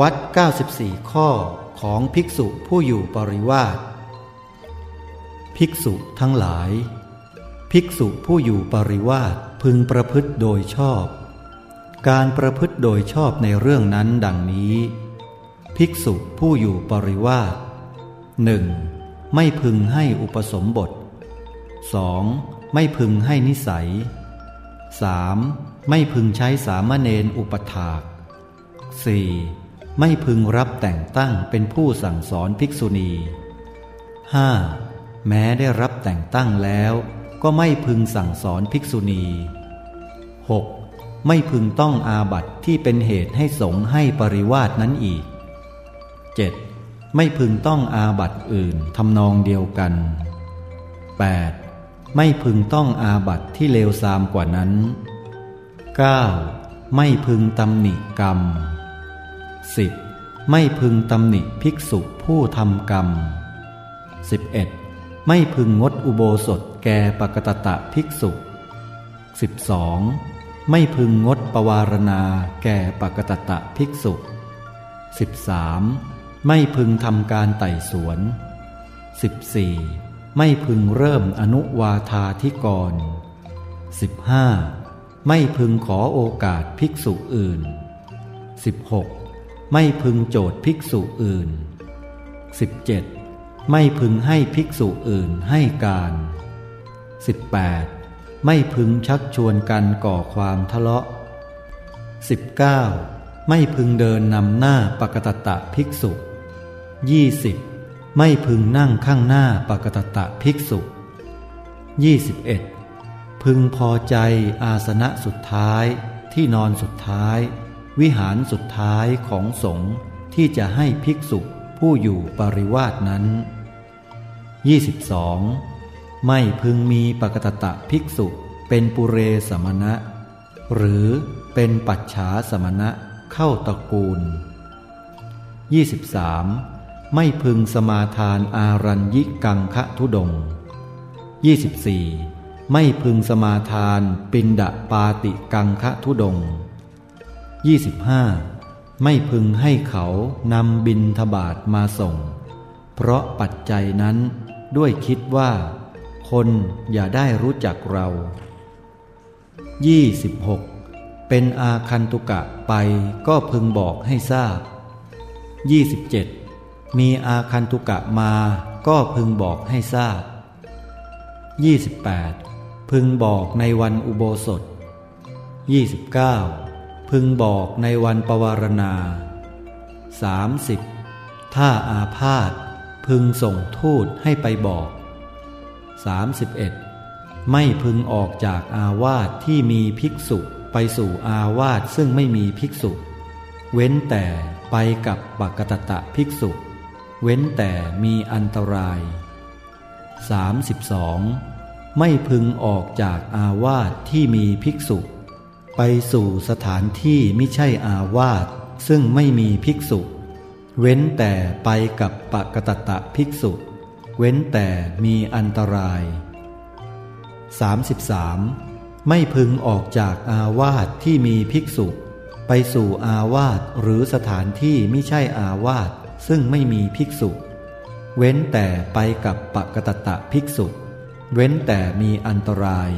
วัด 94 ข้อของภิกษุผู้อยู่ปริวาสภิกษุทั้งหลาย ภิกษุผู้อยู่ปริวาสพึงประพฤติโดยชอบ การประพฤติโดยชอบในเรื่องนั้นดังนี้ ภิกษุผู้อยู่ปริวาสหนึ่งไม่พึงให้อุปสมบท 2. ไม่พึงให้นิสัย 3. ไม่พึงใช้สามเณรอุปถาก 4. ไม่พึงรับแต่งตั้งเป็นผู้สั่งสอนภิกษุณี 5. แม้ได้รับแต่งตั้งแล้ว ก็ไม่พึงสั่งสอนภิกษุณี 6. ไม่พึงต้องอาบัติที่เป็นเหตุให้สงให้ปริวาสนั้นอีก 7. ไม่พึงต้องอาบัติอื่นทำนองเดียวกัน 8. ไม่พึงต้องอาบัติที่เลวทรามกว่านั้น 9. ไม่พึงตำหนิกรรม 10. ไม่พึงตำหนิภิกษุผู้ทำกรรม 11. ไม่พึงงดอุโบสถแก่ปกตตะภิกษุ 12. ไม่พึงงดปวารณาแก่ปกตตะภิกษุ 13. ไม่พึงทำการไต่สวน 14. ไม่พึงเริ่มอนุวาธาธิกร 15. ไม่พึงขอโอกาสภิกษุอื่น 16. ไม่พึงโจทย์ภิกษุอื่น 17. ไม่พึงให้ภิกษุอื่นให้การ 18. ไม่พึงชักชวนกันก่อความทะเลาะ 19. ไม่พึงเดินนำหน้าปกตตะภิกษุ 20. ไม่พึงนั่งข้างหน้าปกตตะภิกษุ 21. พึงพอใจอาสนะสุดท้ายที่นอนสุดท้าย วิหารสุดท้ายของสงฆ์ที่จะให้ภิกษุผู้อยู่ปริวาสนั้น 22. ไม่พึงมีปกตตะภิกษุเป็นปุเรสมณะ หรือเป็นปัจฉาสมณะเข้าตระกูล 23. ไม่พึงสมาทานอารัญญิกังคะทุดง 24. ไม่พึงสมาทานปินดาปาติกังคะทุดง 25. ไม่พึงให้เขานำบินทบาทมาส่ง เพราะปัจจัยนั้นด้วยคิดว่า คนอย่าได้รู้จักเรา 26. เป็นอาคันตุกะไปก็พึงบอกให้ทราบ 27. มีอาคันตุกะมาก็พึงบอกให้ทราบ 28. พึงบอกในวันอุโบสถ 29. พึงบอกในวันปวารณา 30. ถ้าอาพาธพึงส่งทูตให้ไปบอก 31. ไม่พึงออกจากอาวาสที่มีภิกษุไปสู่อาวาสซึ่งไม่มีภิกษุ เว้นแต่ไปกับปักตตะภิกษุ เว้นแต่มีอันตราย 32. ไม่พึงออกจากอาวาสที่มีภิกษุ ไปสู่สถานที่ไม่ใช่อาวาสซึ่งไม่มีภิกษุ เว้นแต่ไปกับปะกตตะภิกษุ เว้นแต่มีอันตราย 33. ไม่พึงออกจากอาวาสที่มีภิกษุ ไปสู่อาวาสหรือสถานที่ไม่ใช่อาวาสซึ่งไม่มีภิกษุ เว้นแต่ไปกับปะกตตะภิกษุ เว้นแต่มีอันตราย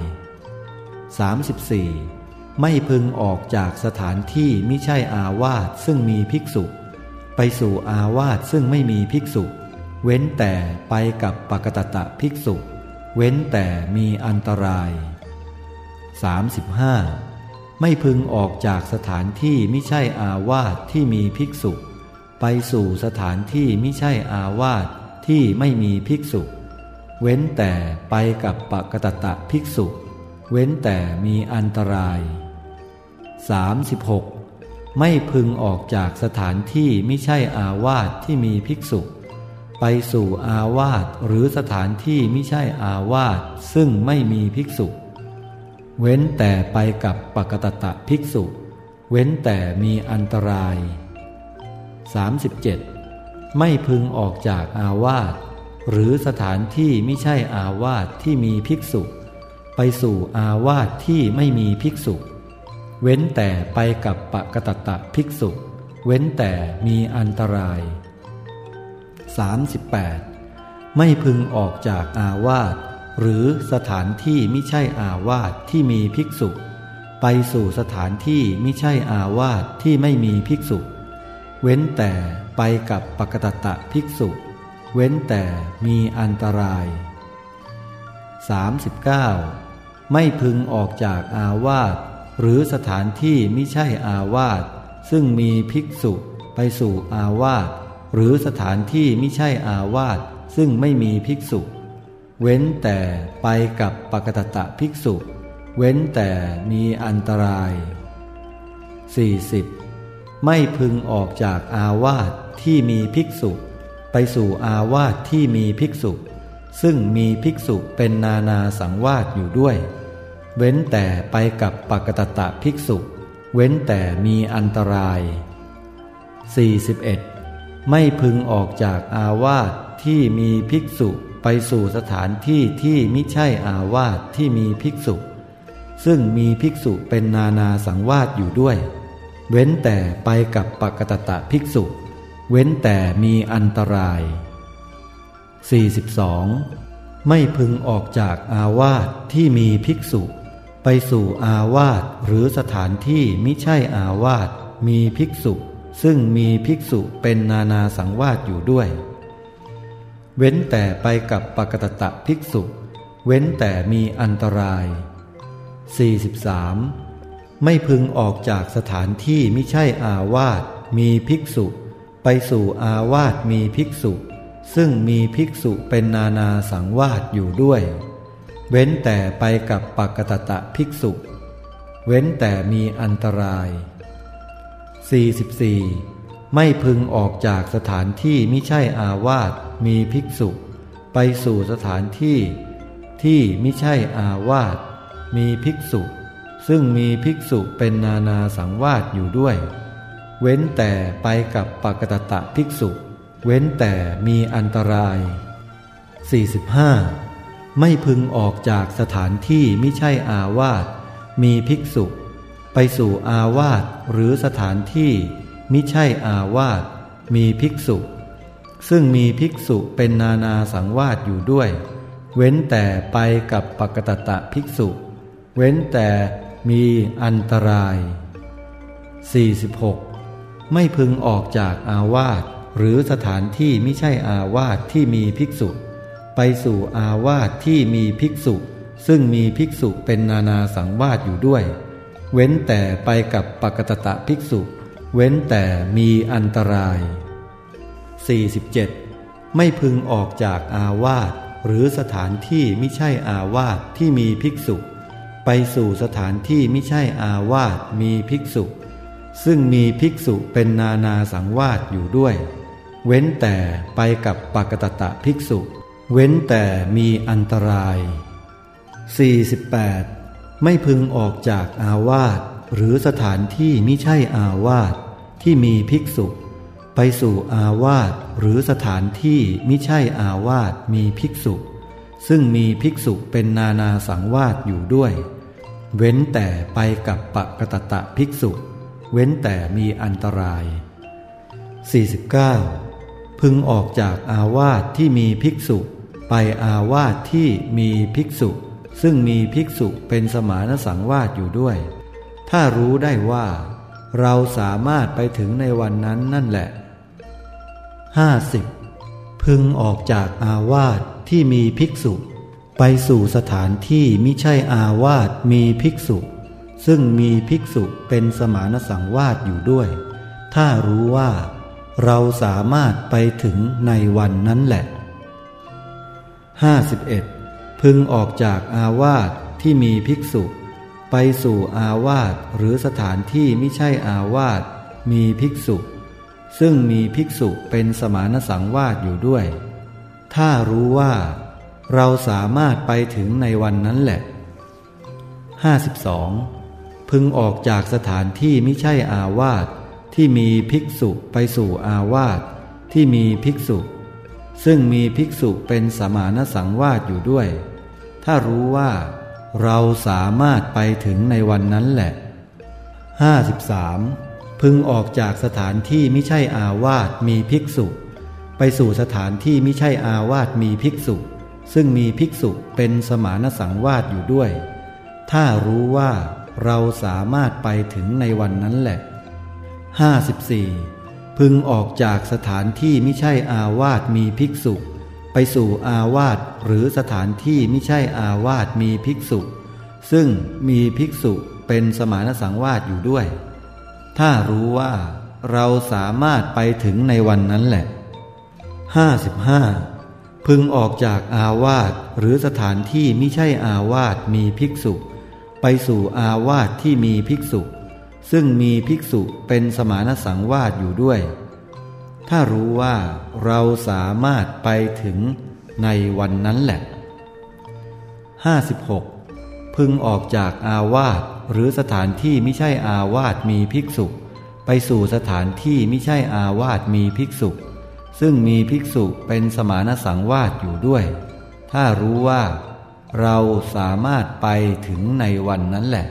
34. ไม่พึงออกจากสถานที่ม่ใช่อาวาสซึ่งมีภิกษุ ไปสู่อาวาสซึ่งไม่มีภิกษุ เว้นแต่ไปกับปกตตะภิกษุ เว้นแต่มีอันตราย 35. ไม่พึงออกจากสถานที่ม่ใช่อาวาสที่มีภิกษุ ไปสู่สถานที่ม่ใช่อาวาสที่ไม่มีภิกษุ เว้นแต่ไปกับปกตตะภิกษุ เว้นแต่มีอันตราย 36. ไม่พึงออกจากสถานที่ไม่ใช่อาวาสที่มีภิกษุ ไปสู่อาวาสหรือสถานที่ไม่ใช่อาวาสซึ่งไม่มีภิกษุ เว้นแต่ไปกับปกตตะภิกษุ เว้นแต่มีอันตราย 37. ไม่พึงออกจากอาวาสหรือสถานที่ไม่ใช่อาวาสที่มีภิกษุ ไปสู่อาวาสที่ไม่มีภิกษุ เว้นแต่ไปกับปกตตะภิกษุ เว้นแต่มีอันตราย 38. ไม่พึงออกจากอาวาสหรือสถานที่ไม่ใช่อาวาสที่มีภิกษุ ไปสู่สถานที่ไม่ใช่อาวาสที่ไม่มีภิกษุ เว้นแต่ไปกับปกตตะภิกษุ เว้นแต่มีอันตราย 39. ไม่พึงออกจากอาวาส หรือสถานที่ไม่ใช่อาวาสซึ่งมีภิกษุไปสู่อาวาสหรือสถานที่ไม่ใช่อาวาสซึ่งไม่มีภิกษุ เว้นแต่ไปกับปกตตะภิกษุ เว้นแต่มีอันตราย 40. ไม่พึงออกจากอาวาสที่มีภิกษุ ไปสู่อาวาสที่มีภิกษุ ซึ่งมีภิกษุเป็นนานาสังวาสอยู่ด้วย เว้นแต่ไปกับปกตตะภิกษุ เว้นแต่มีอันตราย 41. ไม่พึงออกจากอาวาสที่มีภิกษุไปสู่สถานที่ที่มิใช่อาวาสที่มีภิกษุ ซึ่งมีภิกษุเป็นนานาสังวาสอยู่ด้วย เว้นแต่ไปกับปกตตะภิกษุ เว้นแต่มีอันตราย 42. ไม่พึงออกจากอาวาสที่มีภิกษุ ไปสู่อาวาสหรือสถานที่มิใช่อาวาสมีภิกษุ ซึ่งมีภิกษุเป็นนานาสังวาสอยู่ด้วย เว้นแต่ไปกับปกตตะภิกษุ เว้นแต่มีอันตราย 43. ไม่พึงออกจากสถานที่มิใช่อาวาสมีภิกษุ ไปสู่อาวาสมีภิกษุ ซึ่งมีภิกษุเป็นนานาสังวาสอยู่ด้วย เว้นแต่ไปกับปกตตะภิกษุ เว้นแต่มีอันตราย 44. ไม่พึงออกจากสถานที่มิใช่อาวาสมีภิกษุ ไปสู่สถานที่ที่มิใช่อาวาสมีภิกษุ ซึ่งมีภิกษุเป็นนานาสังวาสอยู่ด้วย เว้นแต่ไปกับปกตตะภิกษุ เว้นแต่มีอันตราย 45. ไม่พึงออกจากสถานที่มิใช่อาวาสมีภิกษุ ไปสู่อาวาสหรือสถานที่มิใช่อาวาสมีภิกษุ ซึ่งมีภิกษุเป็นนานาสังวาสอยู่ด้วย เว้นแต่ไปกับปกตตะภิกษุ เว้นแต่มีอันตราย 46. ไม่พึงออกจากอาวาสหรือสถานที่ไม่ใช่อาวาสที่มีภิกษุ ไปสู่อาวาสที่มีภิกษุ ซึ่งมีภิกษุเป็นนานาสังวาสอยู่ด้วย เว้นแต่ไปกับปกตตะภิกษุ เว้นแต่มีอันตราย 47. ไม่พึงออกจากอาวาสหรือสถานที่ไม่ใช่อาวาสที่มีภิกษุ ไปสู่สถานที่ไม่ใช่อาวาสมีภิกษุ ซึ่งมีภิกษุเป็นนานาสังวาสอยู่ด้วย เว้นแต่ไปกับปกตตะภิกษุ เว้นแต่มีอันตราย 48. ไม่พึงออกจากอาวาสหรือสถานที่มิใช่อาวาสที่มีภิกษุ ไปสู่อาวาสหรือสถานที่มิใช่อาวาสมีภิกษุ ซึ่งมีภิกษุเป็นนานาสังวาสอยู่ด้วย เว้นแต่ไปกับปะกตตะภิกษุ เว้นแต่มีอันตราย 49. พึงออกจากอาวาสที่มีภิกษุ ไปอาวาสที่มีภิกษุ ซึ่งมีภิกษุเป็นสมานสังวาสอยู่ด้วย ถ้ารู้ได้ว่า เราสามารถไปถึงในวันนั้นนั่นแหละ 50. พึงออกจากอาวาสที่มีภิกษุ ไปสู่สถานที่มิใช่อาวาสมีภิกษุ ซึ่งมีภิกษุเป็นสมานสังวาสอยู่ด้วย ถ้ารู้ว่า เราสามารถไปถึงในวันนั้นแหละ 51. พึงออกจากอาวาสที่มีภิกษุ ไปสู่อาวาสหรือสถานที่ไม่ใช่อาวาสมีภิกษุ ซึ่งมีภิกษุเป็นสมานสังวาสอยู่ด้วย ถ้ารู้ว่า เราสามารถไปถึงในวันนั้นแหละ 52. พึงออกจากสถานที่ไม่ใช่อาวาสที่มีภิกษุไปสู่อาวาสที่มีภิกษุ ซึ่งมีภิกษุเป็นสมานสังวาสอยู่ด้วย ถ้ารู้ว่าเราสามารถไปถึงในวันนั้นแหละ 53. พึงออกจากสถานที่ไม่ใช่อาวาสมีภิกษุ ไปสู่สถานที่ไม่ใช่อาวาสมีภิกษุ ซึ่งมีภิกษุเป็นสมานสังวาสอยู่ด้วย ถ้ารู้ว่าเราสามารถไปถึงในวันนั้นแหละ 54. พึงออกจากสถานที่ไม่ใช่อาวาสมีภิกษุ ไปสู่อาวาสหรือสถานที่ไม่ใช่อาวาสมีภิกษุ ซึ่งมีภิกษุเป็นสมานสังวาสอยู่ด้วย ถ้ารู้ว่าเราสามารถไปถึงในวันนั้นแหละ 55. พึงออกจากอาวาสหรือสถานที่ไม่ใช่อาวาสมีภิกษุ ไปสู่อาวาสที่มีภิกษุ ซึ่งมีภิกษุเป็นสมานสังวาสอยู่ด้วย ถ้ารู้ว่าเราสามารถไปถึงในวันนั้นแหละ 56. พึงออกจากอาวาสหรือสถานที่ไม่ใช่อาวาสมีภิกษุ ไปสู่สถานที่ไม่ใช่อาวาสมีภิกษุ ซึ่งมีภิกษุเป็นสมานสังวาสอยู่ด้วย ถ้ารู้ว่าเราสามารถไปถึงในวันนั้นแหละ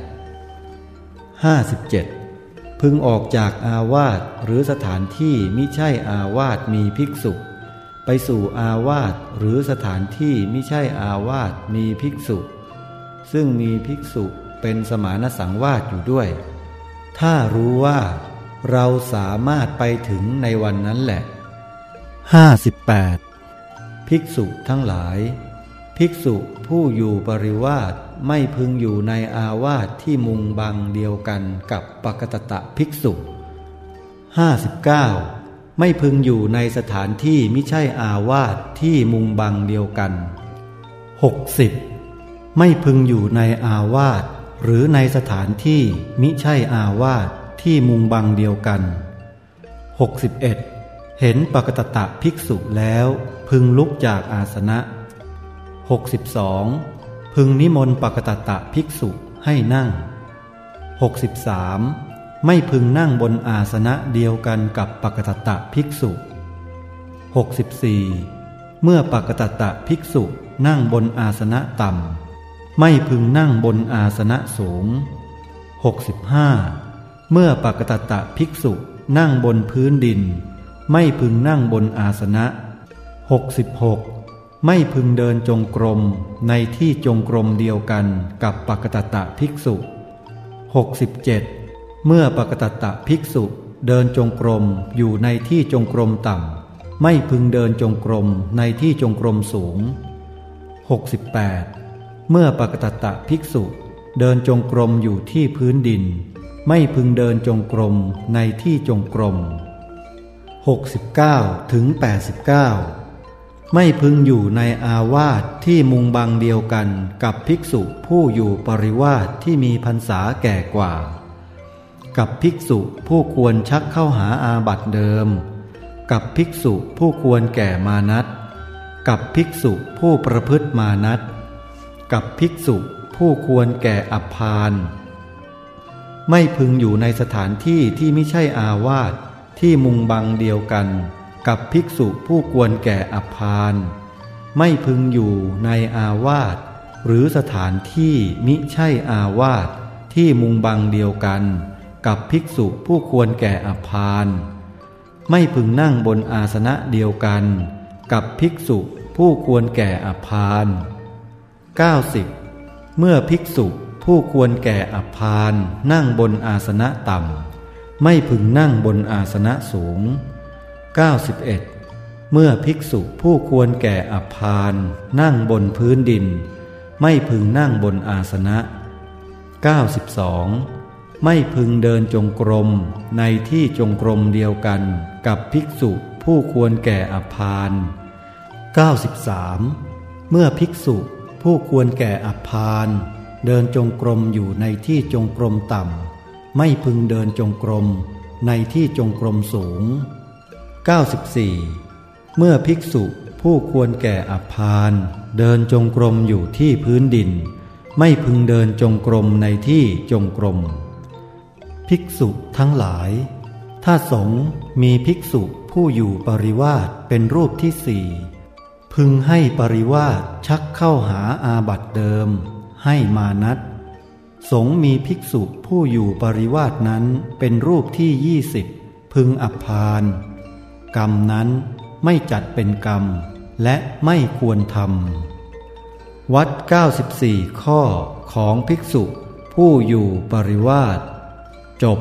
57. พึงออกจากอาวาสหรือสถานที่มิใช่อาวาสมีภิกษุ ไปสู่อาวาสหรือสถานที่มิใช่อาวาสมีภิกษุ ซึ่งมีภิกษุเป็นสมานสังวาสอยู่ด้วย ถ้ารู้ว่าเราสามารถไปถึงในวันนั้นแหละ 58. ภิกษุทั้งหลาย ภิกษุผู้อยู่ปริวาส ไม่พึงอยู่ในอาวาสที่มุงบังเดียวกันกับปกตตะภิกษุ 59. ไม่พึงอยู่ในสถานที่ไม่ใช่อาวาสที่มุงบังเดียวกัน 60. ไม่พึงอยู่ในอาวาสหรือในสถานที่มิใช่อาวาสที่มุงบังเดียวกัน 61. เห็นปกตตะภิกษุแล้วพึงลุกจากอาสนะ 62. พึงนิมนต์ปกตตะภิกษุให้นั่ง 63. ไม่พึงนั่งบนอาสนะเดียวกันกับปกตตะภิกษุ 64. เมื่อปกตตะภิกษุนั่งบนอาสนะต่ำ ไม่พึงนั่งบนอาสนะสูง 65. เมื่อปกตตะภิกษุนั่งบนพื้นดิน ไม่พึงนั่งบนอาสนะ 66. ไม่พึงเดินจงกรมในที่จงกรมเดียวกันกับปกตตะภิกษุ 67. เมื่อปกตตะภิกษุเดินจงกรมอยู่ในที่จงกรมต่ำ ไม่พึงเดินจงกรมในที่จงกรมสูง 68. เมื่อปกตตะภิกษุ เดินจงกรมอยู่ที่พื้นดิน ไม่พึงเดินจงกรมในที่จงกรม69ถึง89 ไม่พึงอยู่ในอาวาสที่มุงบังเดียวกันกับภิกษุผู้อยู่ปริวาสที่มีพรรษาแก่กว่า กับภิกษุผู้ควรชักเข้าหาอาบัตเดิม กับภิกษุผู้ควรแก่มานัตกับภิกษุผู้ประพฤติมานัตกับภิกษุผู้ควรแก่อัพาน ไม่พึงอยู่ในสถานที่ที่ไม่ใช่อาวาสที่มุงบังเดียวกัน กับภิกษุผู้ควรแก่อัพานไม่พึงอยู่ในอาวาสหรือสถานที่มิใช่อาวาสที่มุงบังเดียวกัน กับภิกษุผู้ควรแก่อัพานไม่พึงนั่งบนอาสนะเดียวกัน กับภิกษุผู้ควรแก่อัพาน 90. เมื่อภิกษุผู้ควรแก่อัพานนั่งบนอาสนะต่ำ ไม่พึงนั่งบนอาสนะสูง 91. เมื่อภิกษุผู้ควรแก่อัพานนั่งบนพื้นดิน ไม่พึงนั่งบนอาสนะ 92. ไม่พึงเดินจงกรมในที่จงกรมเดียวกันกับภิกษุผู้ควรแก่อัพาน 93. เมื่อภิกษุผู้ควรแก่อัพานเดินจงกรมอยู่ในที่จงกรมต่ำ ไม่พึงเดินจงกรมในที่จงกรมสูง 94. เมื่อภิกษุผู้ควรแก่อัพาน เดินจงกรมอยู่ที่พื้นดิน ไม่พึงเดินจงกรมในที่จงกรม ภิกษุทั้งหลาย ถ้าสงมีภิกษุผู้อยู่ปริวาสเป็นรูปที่สี่พึงให้ปริวาสชักเข้าหาอาบัตเดิม ให้มานัดสงมีภิกษุผู้อยู่ปริวาสนั้นเป็นรูปที่ยี่สิบพึงอับพาน กรรมนั้นไม่จัดเป็นกรรม และไม่ควรทำวัด 94 ข้อของภิกษุผู้อยู่ปริวาสจบ